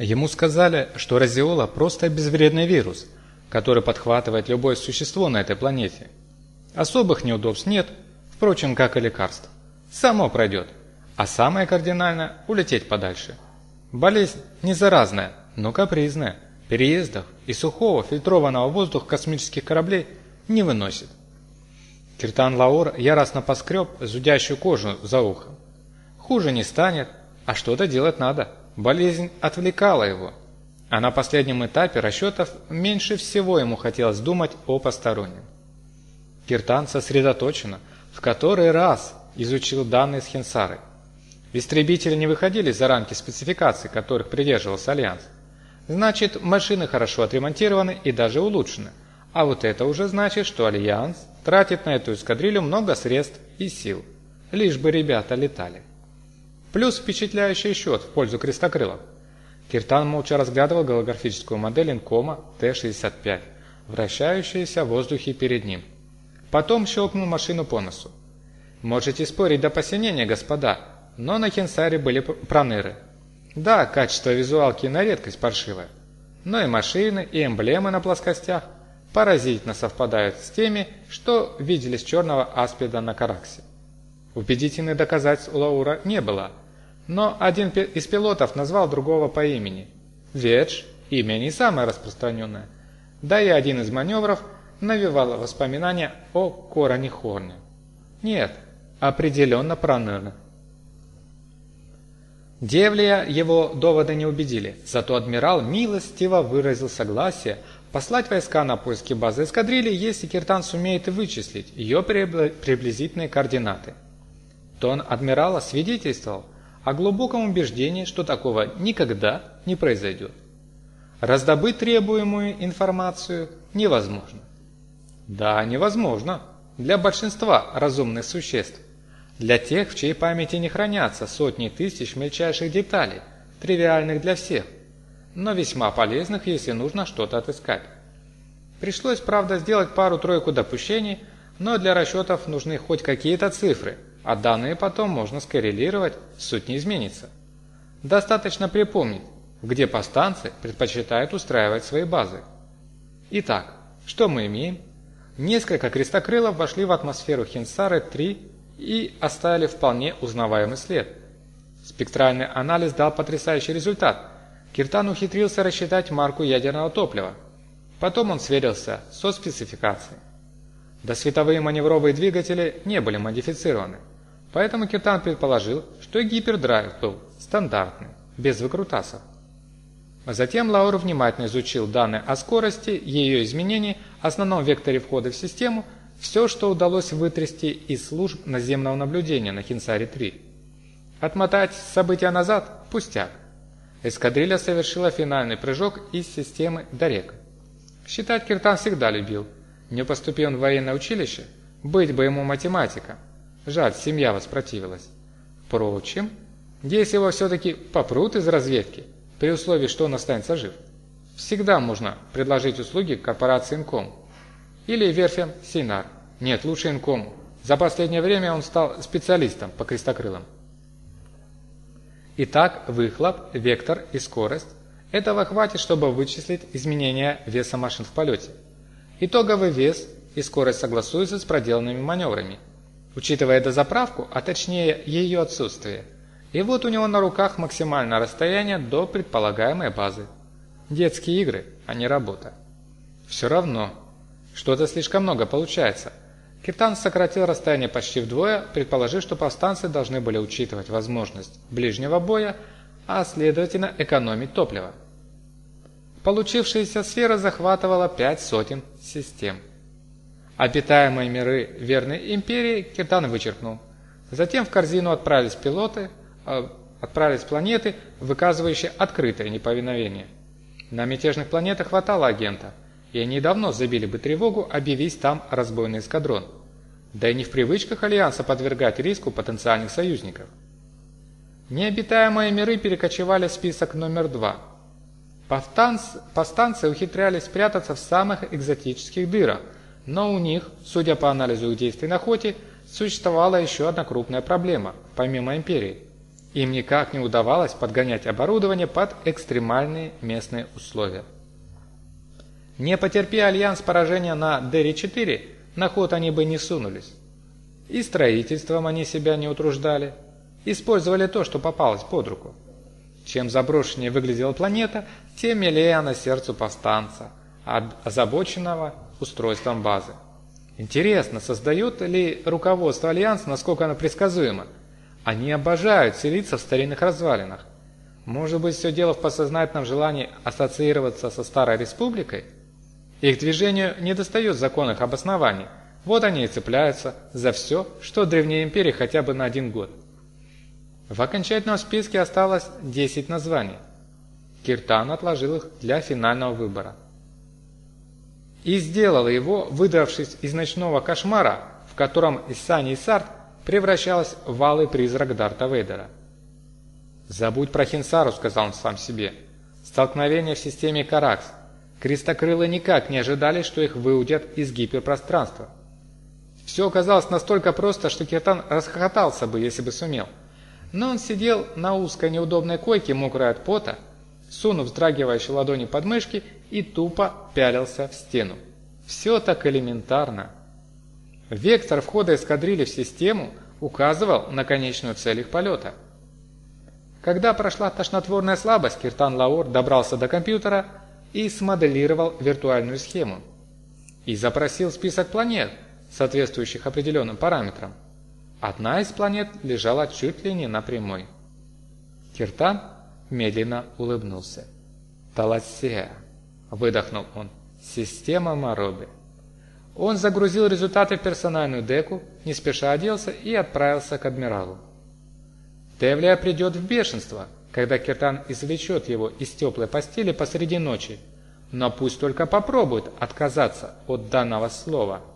Ему сказали, что разиола просто безвредный вирус, который подхватывает любое существо на этой планете. Особых неудобств нет, впрочем, как и лекарств. Само пройдет. А самое кардинальное – улететь подальше. Болезнь не заразная, но капризная. Переездов и сухого фильтрованного воздуха космических кораблей не выносит. Киртан Лаур яростно поскреб зудящую кожу за ухом. Хуже не станет, а что-то делать надо. Болезнь отвлекала его. А на последнем этапе расчетов меньше всего ему хотелось думать о постороннем. Киртан сосредоточенно, в который раз изучил данные с Хенсары. Истребители не выходили за рамки спецификаций, которых придерживался Альянс. Значит, машины хорошо отремонтированы и даже улучшены. А вот это уже значит, что Альянс тратит на эту эскадрилью много средств и сил, лишь бы ребята летали. Плюс впечатляющий счет в пользу крестокрылов. Киртан молча разглядывал голографическую модель Инкома Т-65, вращающуюся в воздухе перед ним. Потом щелкнул машину по носу. «Можете спорить до посинения, господа, но на Хенсаре были проныры. Да, качество визуалки на редкость паршивое, но и машины, и эмблемы на плоскостях поразительно совпадают с теми, что видели с черного аспида на Караксе. Убедительных доказательств у Лаура не было, но один из пилотов назвал другого по имени. Ведж – имя не самое распространенное, да и один из маневров навевал воспоминания о Короне Хорне. Нет, определенно пронырно. Девлия его доводы не убедили, зато адмирал милостиво выразил согласие послать войска на поиски базы эскадрильи, если Киртан сумеет вычислить ее приблизительные координаты. Тон адмирала свидетельствовал о глубоком убеждении, что такого никогда не произойдет. Раздобыть требуемую информацию невозможно. Да, невозможно. Для большинства разумных существ. Для тех, в чьей памяти не хранятся сотни тысяч мельчайших деталей, тривиальных для всех, но весьма полезных, если нужно что-то отыскать. Пришлось, правда, сделать пару-тройку допущений, но для расчетов нужны хоть какие-то цифры – а данные потом можно скоррелировать, суть не изменится. Достаточно припомнить, где повстанцы предпочитают устраивать свои базы. Итак, что мы имеем? Несколько крестокрылов вошли в атмосферу Хинсары-3 и оставили вполне узнаваемый след. Спектральный анализ дал потрясающий результат. Киртан ухитрился рассчитать марку ядерного топлива. Потом он сверился со спецификацией. Досветовые маневровые двигатели не были модифицированы. Поэтому Киртан предположил, что гипердрайв был стандартный, без выкрутасов. А затем Лаур внимательно изучил данные о скорости, ее изменений, основном векторе входа в систему, все, что удалось вытрясти из служб наземного наблюдения на Хинсаре-3. Отмотать события назад – пустяк. Эскадрилья совершила финальный прыжок из системы до рек. Считать Киртан всегда любил. Не поступил он в военное училище, быть бы ему математиком. Жаль, семья воспротивилась. Впрочем, если его все-таки попрут из разведки, при условии, что он останется жив, всегда можно предложить услуги корпорации Инком. Или верфям Синар. Нет, лучше Инкому. За последнее время он стал специалистом по крестокрылам. Итак, выхлоп, вектор и скорость. Этого хватит, чтобы вычислить изменения веса машин в полете. Итоговый вес и скорость согласуются с проделанными маневрами – учитывая дозаправку, а точнее ее отсутствие. И вот у него на руках максимальное расстояние до предполагаемой базы. Детские игры, а не работа. Все равно, что-то слишком много получается. Киртан сократил расстояние почти вдвое, предположив, что повстанцы должны были учитывать возможность ближнего боя, а следовательно экономить топливо. Получившаяся сфера захватывала пять сотен систем. Обитаемые миры Верной Империи Киртан вычеркнул. Затем в корзину отправились пилоты, э, отправились планеты, выказывающие открытое неповиновение. На мятежных планетах хватало агента, и они давно забили бы тревогу, объявись там разбойный эскадрон. Да и не в привычках Альянса подвергать риску потенциальных союзников. Необитаемые миры перекочевали в список номер два. Повстанцы ухитрялись спрятаться в самых экзотических дырах – но у них, судя по анализу их действий на Хоте, существовала еще одна крупная проблема, помимо Империи. Им никак не удавалось подгонять оборудование под экстремальные местные условия. Не потерпи Альянс поражения на Дерри-4, на Хот они бы не сунулись. И строительством они себя не утруждали. Использовали то, что попалось под руку. Чем заброшеннее выглядела планета, тем милее она сердцу повстанца, озабоченного устройством базы. Интересно, создает ли руководство Альянса, насколько оно предсказуемо? Они обожают селиться в старинных развалинах. Может быть, все дело в подсознательном желании ассоциироваться со Старой Республикой? Их движению не достает законных обоснований. Вот они и цепляются за все, что древней империи хотя бы на один год. В окончательном списке осталось 10 названий. Киртан отложил их для финального выбора. И сделал его, выдравшись из ночного кошмара, в котором Исани Исарт превращалась в валый призрак Дарта Вейдера. «Забудь про Хинсару», — сказал он сам себе. «Столкновение в системе Каракс. Крестокрылы никак не ожидали, что их выудят из гиперпространства. Все оказалось настолько просто, что Киртан расхохотался бы, если бы сумел. Но он сидел на узкой неудобной койке, мокрой от пота, сунув вздрагивающие ладони под мышки и тупо пялился в стену. Все так элементарно. Вектор входа эскадрильи в систему указывал на конечную цель их полета. Когда прошла тошнотворная слабость, Киртан Лаур добрался до компьютера и смоделировал виртуальную схему. И запросил список планет – соответствующих определенным параметрам. Одна из планет лежала чуть ли не на прямой. Киртан медленно улыбнулся. «Талассия!» – выдохнул он. «Система Моробы». Он загрузил результаты в персональную деку, не спеша оделся и отправился к адмиралу. Тевлия придет в бешенство, когда Киртан извлечет его из теплой постели посреди ночи, но пусть только попробует отказаться от данного слова –